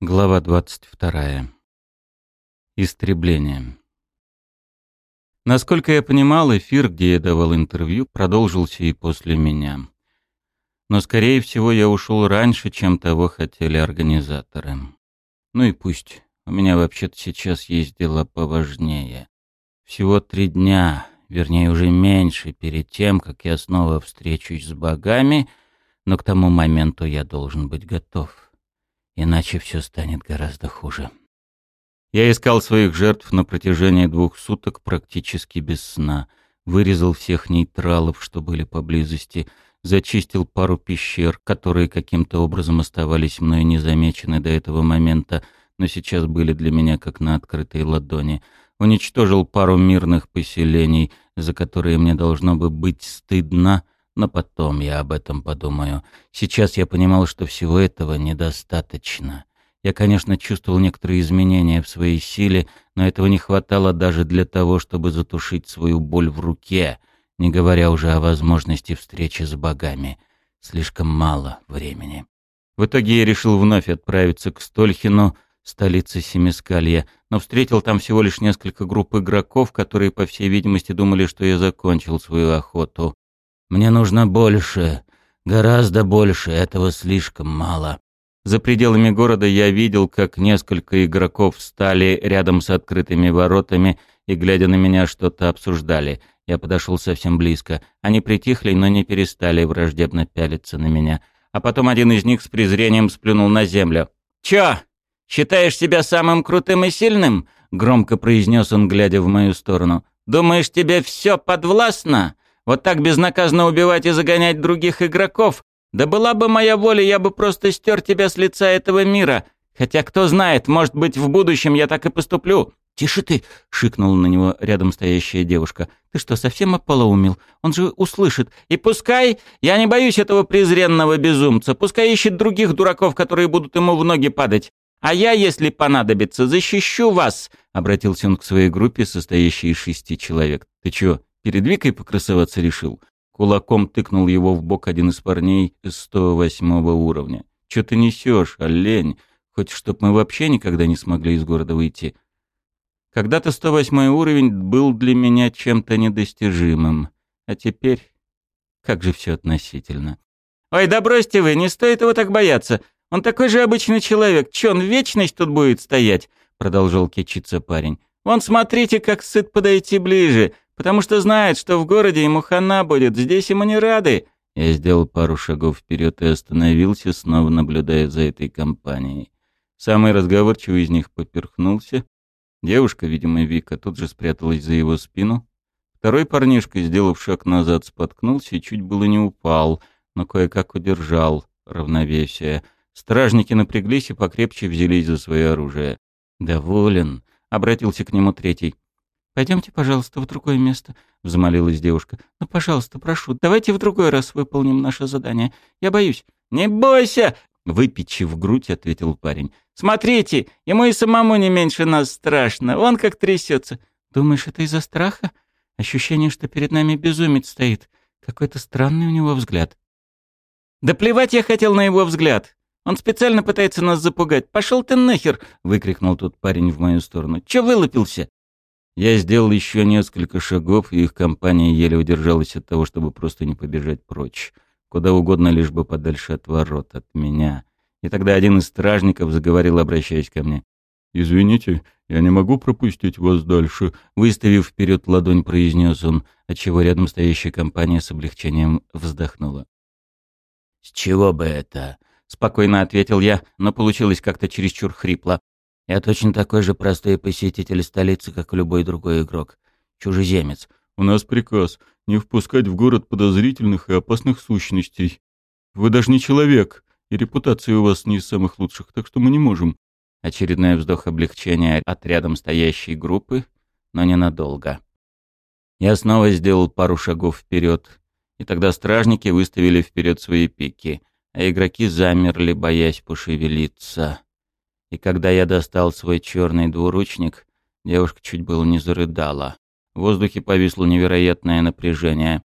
Глава 22. Истребление. Насколько я понимал, эфир, где я давал интервью, продолжился и после меня. Но, скорее всего, я ушел раньше, чем того хотели организаторы. Ну и пусть. У меня вообще-то сейчас есть дела поважнее. Всего три дня, вернее, уже меньше, перед тем, как я снова встречусь с богами, но к тому моменту я должен быть готов. Иначе все станет гораздо хуже. Я искал своих жертв на протяжении двух суток практически без сна. Вырезал всех нейтралов, что были поблизости, зачистил пару пещер, которые каким-то образом оставались мной незамечены до этого момента, но сейчас были для меня как на открытой ладони. Уничтожил пару мирных поселений, за которые мне должно бы быть стыдно — но потом я об этом подумаю. Сейчас я понимал, что всего этого недостаточно. Я, конечно, чувствовал некоторые изменения в своей силе, но этого не хватало даже для того, чтобы затушить свою боль в руке, не говоря уже о возможности встречи с богами. Слишком мало времени. В итоге я решил вновь отправиться к Стольхину, столице Семискалья, но встретил там всего лишь несколько групп игроков, которые, по всей видимости, думали, что я закончил свою охоту. Мне нужно больше, гораздо больше, этого слишком мало. За пределами города я видел, как несколько игроков встали рядом с открытыми воротами и, глядя на меня, что-то обсуждали. Я подошел совсем близко. Они притихли, но не перестали враждебно пялиться на меня. А потом один из них с презрением сплюнул на землю. «Чё, считаешь себя самым крутым и сильным?» — громко произнес он, глядя в мою сторону. «Думаешь, тебе все подвластно? Вот так безнаказанно убивать и загонять других игроков? Да была бы моя воля, я бы просто стер тебя с лица этого мира. Хотя кто знает, может быть, в будущем я так и поступлю. «Тише ты!» — шикнула на него рядом стоящая девушка. «Ты что, совсем ополоумел? Он же услышит. И пускай... Я не боюсь этого презренного безумца. Пускай ищет других дураков, которые будут ему в ноги падать. А я, если понадобится, защищу вас!» — обратился он к своей группе, состоящей из шести человек. «Ты чё, Перед Викой покрасоваться решил. Кулаком тыкнул его в бок один из парней из 108 уровня. «Чё ты несешь, олень? Хоть чтоб мы вообще никогда не смогли из города выйти». Когда-то 108 уровень был для меня чем-то недостижимым. А теперь... Как же все относительно. «Ой, да бросьте вы, не стоит его так бояться. Он такой же обычный человек. Чё, он вечность тут будет стоять?» Продолжал кичиться парень. «Вон смотрите, как сыт подойти ближе потому что знает, что в городе ему хана будет, здесь ему не рады». Я сделал пару шагов вперед и остановился, снова наблюдая за этой компанией. Самый разговорчивый из них поперхнулся. Девушка, видимо, Вика, тут же спряталась за его спину. Второй парнишка, сделав шаг назад, споткнулся и чуть было не упал, но кое-как удержал равновесие. Стражники напряглись и покрепче взялись за свое оружие. «Доволен», — обратился к нему третий. «Пойдемте, пожалуйста, в другое место», — взмолилась девушка. «Ну, пожалуйста, прошу, давайте в другой раз выполним наше задание. Я боюсь». «Не бойся!» — выпечив грудь, ответил парень. «Смотрите, ему и самому не меньше нас страшно. Он как трясется». «Думаешь, это из-за страха? Ощущение, что перед нами безумец стоит. Какой-то странный у него взгляд». «Да плевать я хотел на его взгляд. Он специально пытается нас запугать. Пошел ты нахер!» — выкрикнул тот парень в мою сторону. «Че вылупился?» Я сделал еще несколько шагов, и их компания еле удержалась от того, чтобы просто не побежать прочь. Куда угодно, лишь бы подальше от ворот, от меня. И тогда один из стражников заговорил, обращаясь ко мне. «Извините, я не могу пропустить вас дальше», — выставив вперед ладонь, произнес он, отчего рядом стоящая компания с облегчением вздохнула. «С чего бы это?» — спокойно ответил я, но получилось как-то чересчур хрипло. Я точно такой же простой посетитель столицы, как любой другой игрок. Чужеземец. У нас приказ не впускать в город подозрительных и опасных сущностей. Вы даже не человек, и репутация у вас не из самых лучших, так что мы не можем. Очередной вздох облегчения от рядом стоящей группы, но ненадолго. Я снова сделал пару шагов вперед, и тогда стражники выставили вперед свои пики, а игроки замерли, боясь пошевелиться. И когда я достал свой черный двуручник, девушка чуть было не зарыдала. В воздухе повисло невероятное напряжение.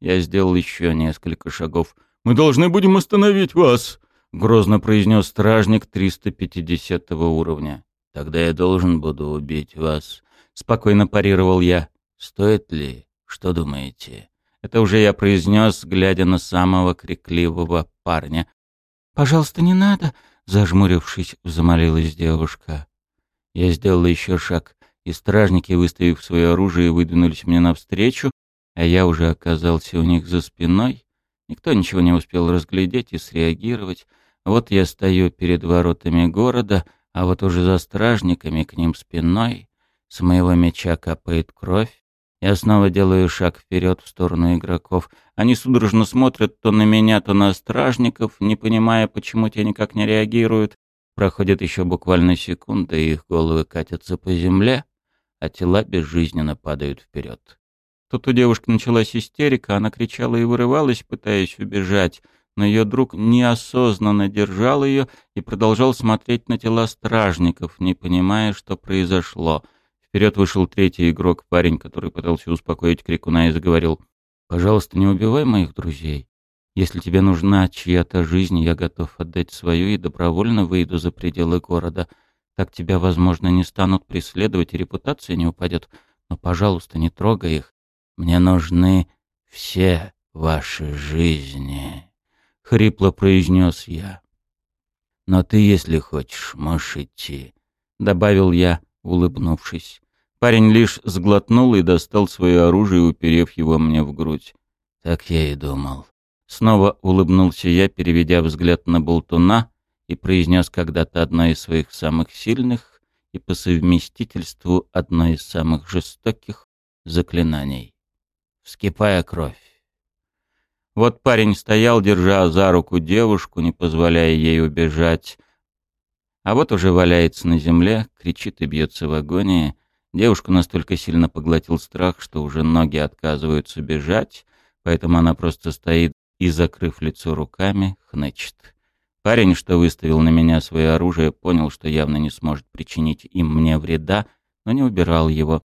Я сделал еще несколько шагов. «Мы должны будем остановить вас!» грозно произнес стражник 350 уровня. «Тогда я должен буду убить вас», — спокойно парировал я. «Стоит ли? Что думаете?» Это уже я произнес, глядя на самого крикливого парня. «Пожалуйста, не надо!» — зажмурившись, замолилась девушка. Я сделал еще шаг, и стражники, выставив свое оружие, выдвинулись мне навстречу, а я уже оказался у них за спиной. Никто ничего не успел разглядеть и среагировать. Вот я стою перед воротами города, а вот уже за стражниками к ним спиной. С моего меча капает кровь. Я снова делаю шаг вперед в сторону игроков. Они судорожно смотрят то на меня, то на стражников, не понимая, почему те никак не реагируют. Проходит еще буквально секунда, и их головы катятся по земле, а тела безжизненно падают вперед. Тут у девушки началась истерика, она кричала и вырывалась, пытаясь убежать, но ее друг неосознанно держал ее и продолжал смотреть на тела стражников, не понимая, что произошло — Вперед вышел третий игрок, парень, который пытался успокоить Крикуна и заговорил. «Пожалуйста, не убивай моих друзей. Если тебе нужна чья-то жизнь, я готов отдать свою и добровольно выйду за пределы города. Так тебя, возможно, не станут преследовать и репутация не упадет. Но, пожалуйста, не трогай их. Мне нужны все ваши жизни», — хрипло произнес я. «Но ты, если хочешь, можешь идти», — добавил я, улыбнувшись. Парень лишь сглотнул и достал свое оружие, уперев его мне в грудь. Так я и думал. Снова улыбнулся я, переведя взгляд на болтуна, и произнес когда-то одно из своих самых сильных и по совместительству одно из самых жестоких заклинаний. Вскипая кровь. Вот парень стоял, держа за руку девушку, не позволяя ей убежать, а вот уже валяется на земле, кричит и бьется в агонии, Девушку настолько сильно поглотил страх, что уже ноги отказываются бежать, поэтому она просто стоит и, закрыв лицо руками, хнычет. Парень, что выставил на меня свое оружие, понял, что явно не сможет причинить им мне вреда, но не убирал его.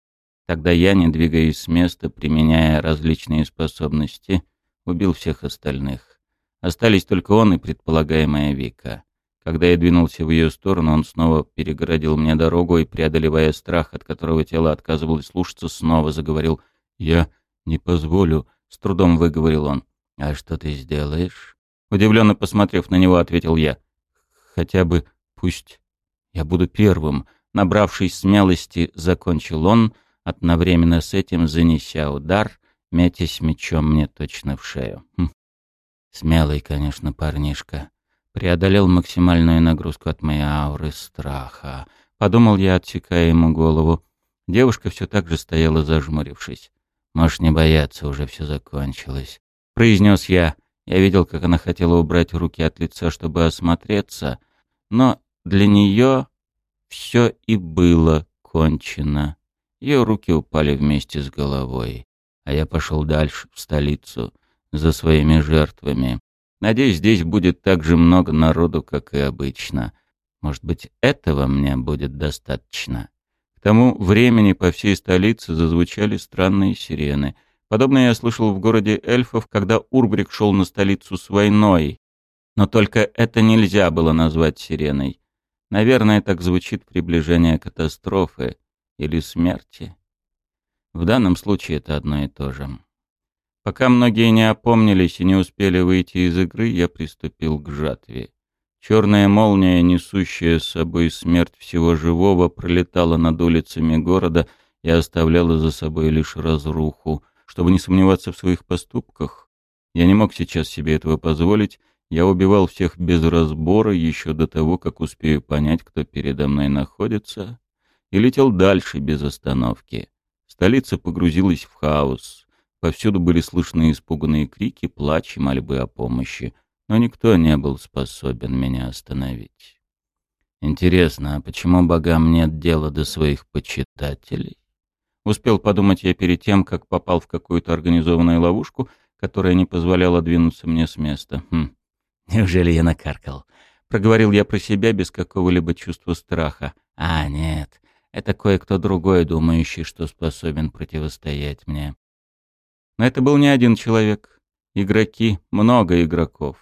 Тогда я, не двигаясь с места, применяя различные способности, убил всех остальных. Остались только он и предполагаемая Вика. Когда я двинулся в ее сторону, он снова перегородил мне дорогу и, преодолевая страх, от которого тело отказывалось слушаться, снова заговорил. «Я не позволю», — с трудом выговорил он. «А что ты сделаешь?» Удивленно посмотрев на него, ответил я. «Хотя бы пусть я буду первым». Набравшись смелости, закончил он, одновременно с этим занеся удар, метясь мечом мне точно в шею. Хм. Смелый, конечно, парнишка преодолел максимальную нагрузку от моей ауры страха. Подумал я, отсекая ему голову. Девушка все так же стояла, зажмурившись. «Можешь не бояться, уже все закончилось», — произнес я. Я видел, как она хотела убрать руки от лица, чтобы осмотреться, но для нее все и было кончено. Ее руки упали вместе с головой, а я пошел дальше, в столицу, за своими жертвами. Надеюсь, здесь будет так же много народу, как и обычно. Может быть, этого мне будет достаточно. К тому времени по всей столице зазвучали странные сирены. Подобное я слышал в городе эльфов, когда Урбрик шел на столицу с войной. Но только это нельзя было назвать сиреной. Наверное, так звучит приближение катастрофы или смерти. В данном случае это одно и то же. Пока многие не опомнились и не успели выйти из игры, я приступил к жатве. Черная молния, несущая с собой смерть всего живого, пролетала над улицами города и оставляла за собой лишь разруху. Чтобы не сомневаться в своих поступках, я не мог сейчас себе этого позволить, я убивал всех без разбора еще до того, как успею понять, кто передо мной находится, и летел дальше без остановки. Столица погрузилась в хаос. Повсюду были слышны испуганные крики, плач и мольбы о помощи, но никто не был способен меня остановить. Интересно, а почему богам нет дела до своих почитателей? Успел подумать я перед тем, как попал в какую-то организованную ловушку, которая не позволяла двинуться мне с места. Хм, неужели я накаркал? Проговорил я про себя без какого-либо чувства страха. А, нет, это кое-кто другой, думающий, что способен противостоять мне. Но это был не один человек. Игроки, много игроков.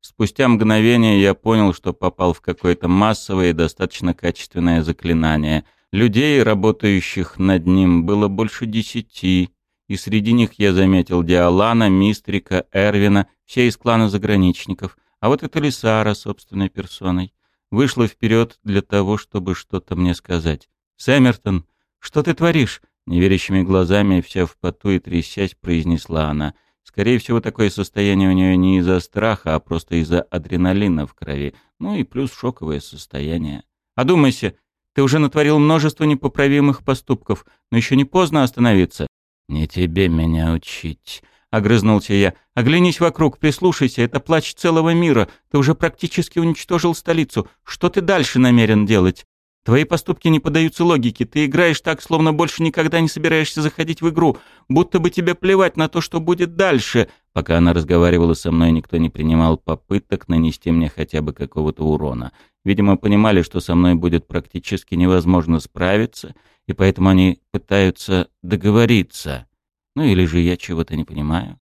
Спустя мгновение я понял, что попал в какое-то массовое и достаточно качественное заклинание. Людей, работающих над ним, было больше десяти, и среди них я заметил Диалана, Мистрика, Эрвина, все из клана заграничников, а вот это Лисара собственной персоной. Вышла вперед для того, чтобы что-то мне сказать. «Сэммертон, что ты творишь?» Неверящими глазами, вся в поту и трясясь, произнесла она. Скорее всего, такое состояние у нее не из-за страха, а просто из-за адреналина в крови. Ну и плюс шоковое состояние. «Одумайся, ты уже натворил множество непоправимых поступков, но еще не поздно остановиться». «Не тебе меня учить», — огрызнулся я. «Оглянись вокруг, прислушайся, это плач целого мира. Ты уже практически уничтожил столицу. Что ты дальше намерен делать? Твои поступки не поддаются логике. Ты играешь так, словно больше никогда не собираешься заходить в игру, будто бы тебе плевать на то, что будет дальше». Пока она разговаривала со мной, никто не принимал попыток нанести мне хотя бы какого-то урона. Видимо, понимали, что со мной будет практически невозможно справиться, и поэтому они пытаются договориться. Ну или же я чего-то не понимаю.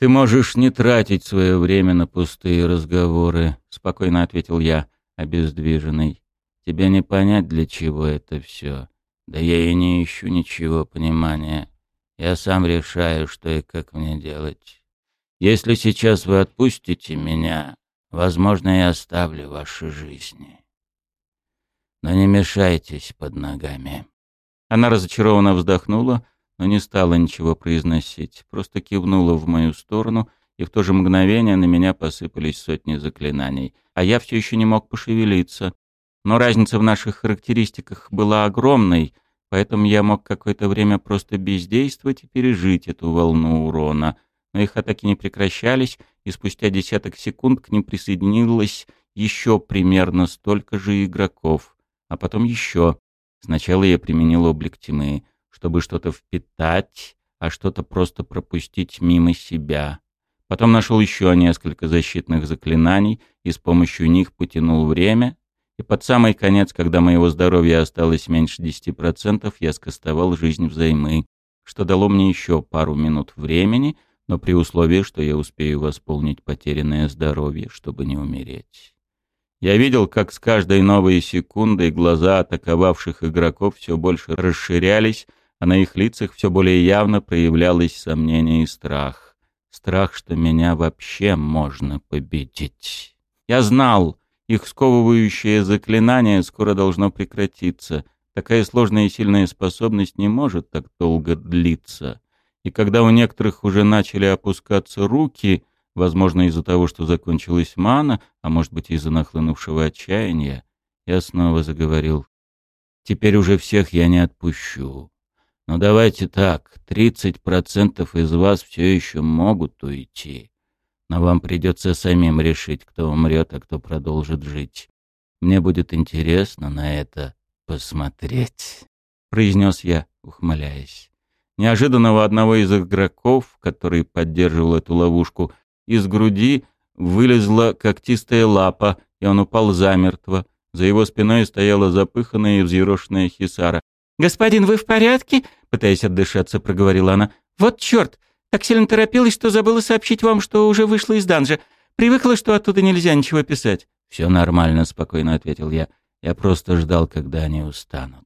«Ты можешь не тратить свое время на пустые разговоры», — спокойно ответил я, обездвиженный. «Тебе не понять, для чего это все. Да я и не ищу ничего понимания. Я сам решаю, что и как мне делать. Если сейчас вы отпустите меня, возможно, я оставлю ваши жизни. Но не мешайтесь под ногами». Она разочарованно вздохнула, но не стала ничего произносить, просто кивнула в мою сторону, и в то же мгновение на меня посыпались сотни заклинаний, а я все еще не мог пошевелиться. Но разница в наших характеристиках была огромной, поэтому я мог какое-то время просто бездействовать и пережить эту волну урона. Но их атаки не прекращались, и спустя десяток секунд к ним присоединилось еще примерно столько же игроков, а потом еще. Сначала я применил облик тьмы, чтобы что-то впитать, а что-то просто пропустить мимо себя. Потом нашел еще несколько защитных заклинаний и с помощью них потянул время, и под самый конец, когда моего здоровья осталось меньше 10%, я скостовал жизнь взаймы, что дало мне еще пару минут времени, но при условии, что я успею восполнить потерянное здоровье, чтобы не умереть. Я видел, как с каждой новой секундой глаза атаковавших игроков все больше расширялись, а на их лицах все более явно проявлялось сомнение и страх. Страх, что меня вообще можно победить. Я знал, их сковывающее заклинание скоро должно прекратиться. Такая сложная и сильная способность не может так долго длиться. И когда у некоторых уже начали опускаться руки, возможно, из-за того, что закончилась мана, а может быть, из-за нахлынувшего отчаяния, я снова заговорил. «Теперь уже всех я не отпущу. Но давайте так, 30% из вас все еще могут уйти. Но вам придется самим решить, кто умрет, а кто продолжит жить. Мне будет интересно на это посмотреть», — произнес я, ухмыляясь. Неожиданно у одного из игроков, который поддерживал эту ловушку, из груди вылезла когтистая лапа, и он упал замертво. За его спиной стояла запыханная и взъерошенная Хисара. «Господин, вы в порядке?» — пытаясь отдышаться, проговорила она. «Вот черт! Так сильно торопилась, что забыла сообщить вам, что уже вышла из данжа. Привыкла, что оттуда нельзя ничего писать». «Все нормально», — спокойно ответил я. «Я просто ждал, когда они устанут».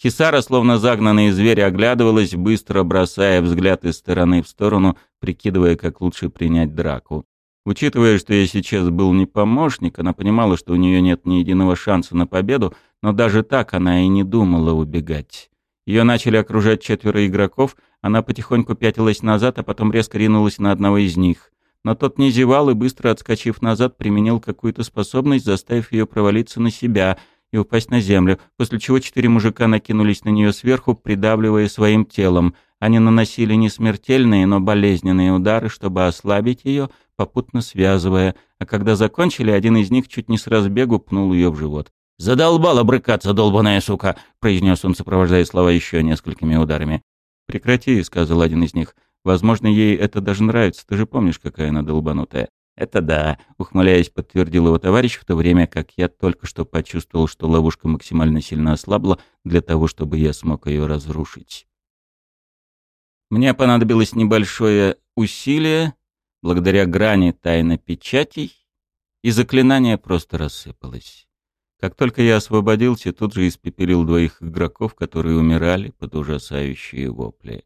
Хисара, словно загнанный зверь, оглядывалась, быстро бросая взгляд из стороны в сторону, прикидывая, как лучше принять драку. Учитывая, что я сейчас был не помощник, она понимала, что у нее нет ни единого шанса на победу, но даже так она и не думала убегать. Ее начали окружать четверо игроков, она потихоньку пятилась назад, а потом резко ринулась на одного из них. Но тот не зевал и, быстро отскочив назад, применил какую-то способность, заставив ее провалиться на себя и упасть на землю, после чего четыре мужика накинулись на нее сверху, придавливая своим телом. Они наносили не смертельные, но болезненные удары, чтобы ослабить ее — попутно связывая, а когда закончили, один из них чуть не с разбегу пнул ее в живот. «Задолбала брыкаться, долбаная сука!» — произнес он, сопровождая слова еще несколькими ударами. «Прекрати», — сказал один из них. «Возможно, ей это даже нравится. Ты же помнишь, какая она долбанутая». «Это да», — ухмыляясь, подтвердил его товарищ, в то время как я только что почувствовал, что ловушка максимально сильно ослабла для того, чтобы я смог ее разрушить. Мне понадобилось небольшое усилие, благодаря грани тайны печатей, и заклинание просто рассыпалось. Как только я освободился, тут же испепелил двоих игроков, которые умирали под ужасающие вопли.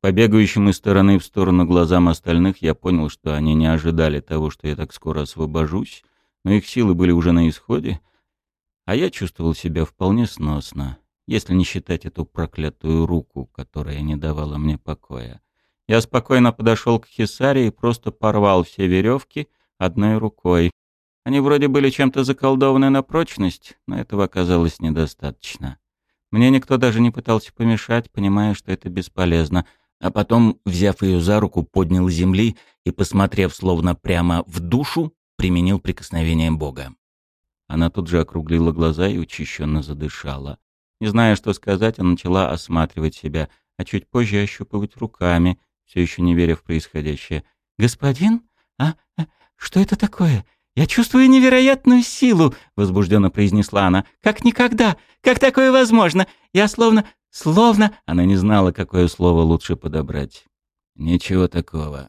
По бегающим из стороны в сторону глазам остальных я понял, что они не ожидали того, что я так скоро освобожусь, но их силы были уже на исходе, а я чувствовал себя вполне сносно, если не считать эту проклятую руку, которая не давала мне покоя. Я спокойно подошел к Хисаре и просто порвал все веревки одной рукой. Они вроде были чем-то заколдованы на прочность, но этого оказалось недостаточно. Мне никто даже не пытался помешать, понимая, что это бесполезно. А потом, взяв ее за руку, поднял земли и, посмотрев словно прямо в душу, применил прикосновение Бога. Она тут же округлила глаза и учащенно задышала. Не зная, что сказать, она начала осматривать себя, а чуть позже ощупывать руками, все еще не веря в происходящее. «Господин? А? а? Что это такое? Я чувствую невероятную силу!» — возбужденно произнесла она. «Как никогда! Как такое возможно? Я словно... словно...» Она не знала, какое слово лучше подобрать. «Ничего такого.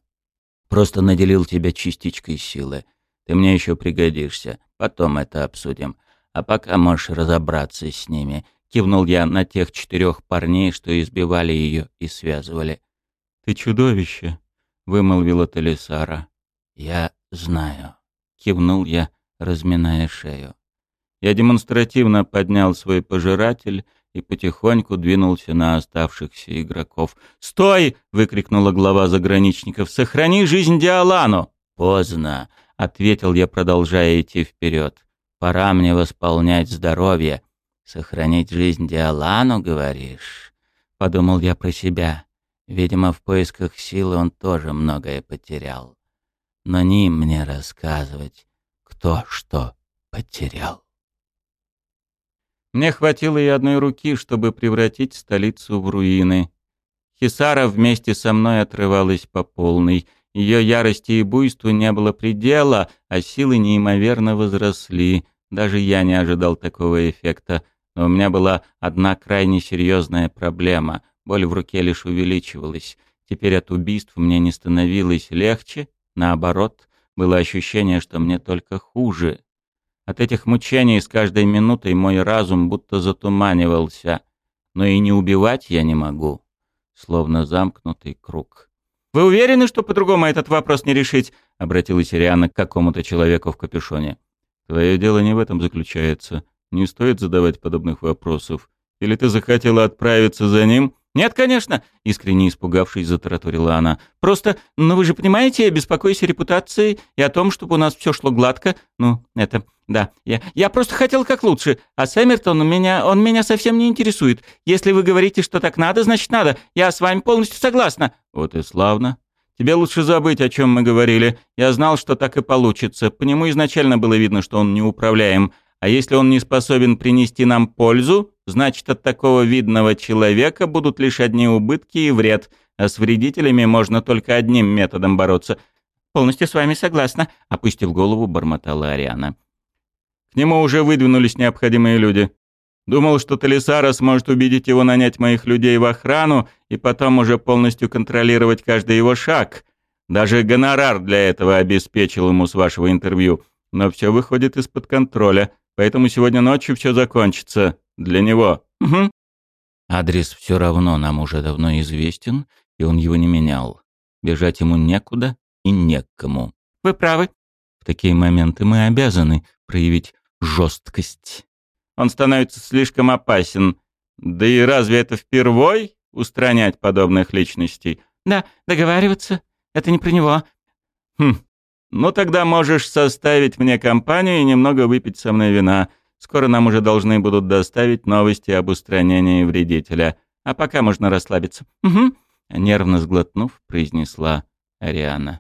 Просто наделил тебя частичкой силы. Ты мне еще пригодишься. Потом это обсудим. А пока можешь разобраться с ними». Кивнул я на тех четырех парней, что избивали ее и связывали. «Ты чудовище!» — вымолвила Талисара. «Я знаю», — кивнул я, разминая шею. Я демонстративно поднял свой пожиратель и потихоньку двинулся на оставшихся игроков. «Стой!» — выкрикнула глава заграничников. «Сохрани жизнь Диалану!» «Поздно!» — ответил я, продолжая идти вперед. «Пора мне восполнять здоровье». «Сохранить жизнь Диалану, говоришь?» — подумал я про себя. Видимо, в поисках силы он тоже многое потерял. Но не мне рассказывать, кто что потерял. Мне хватило и одной руки, чтобы превратить столицу в руины. Хисара вместе со мной отрывалась по полной. Ее ярости и буйству не было предела, а силы неимоверно возросли. Даже я не ожидал такого эффекта. Но у меня была одна крайне серьезная проблема — Боль в руке лишь увеличивалась. Теперь от убийств мне не становилось легче, наоборот, было ощущение, что мне только хуже. От этих мучений с каждой минутой мой разум будто затуманивался. Но и не убивать я не могу. Словно замкнутый круг. «Вы уверены, что по-другому этот вопрос не решить?» — обратилась Ириана к какому-то человеку в капюшоне. «Твое дело не в этом заключается. Не стоит задавать подобных вопросов. Или ты захотела отправиться за ним?» «Нет, конечно», — искренне испугавшись, затараторила она. «Просто, ну вы же понимаете, я беспокоюсь о репутации и о том, чтобы у нас все шло гладко. Ну, это, да, я, я просто хотел как лучше, а Сэммертон меня, он меня совсем не интересует. Если вы говорите, что так надо, значит надо. Я с вами полностью согласна». «Вот и славно. Тебе лучше забыть, о чем мы говорили. Я знал, что так и получится. По нему изначально было видно, что он неуправляем. А если он не способен принести нам пользу, значит от такого видного человека будут лишь одни убытки и вред, а с вредителями можно только одним методом бороться. Полностью с вами согласна, опустив голову, бормотала Ариана. К нему уже выдвинулись необходимые люди. Думал, что Талисара сможет убедить его нанять моих людей в охрану и потом уже полностью контролировать каждый его шаг. Даже гонорар для этого обеспечил ему с вашего интервью. Но все выходит из-под контроля. Поэтому сегодня ночью все закончится. Для него. Угу. Адрес все равно нам уже давно известен, и он его не менял. Бежать ему некуда и некому. Вы правы. В такие моменты мы обязаны проявить жесткость. Он становится слишком опасен. Да и разве это впервой устранять подобных личностей? Да, договариваться. Это не про него. Хм, ну тогда можешь составить мне компанию и немного выпить со мной вина. Скоро нам уже должны будут доставить новости об устранении вредителя. А пока можно расслабиться. Угу. Нервно сглотнув, произнесла Ариана.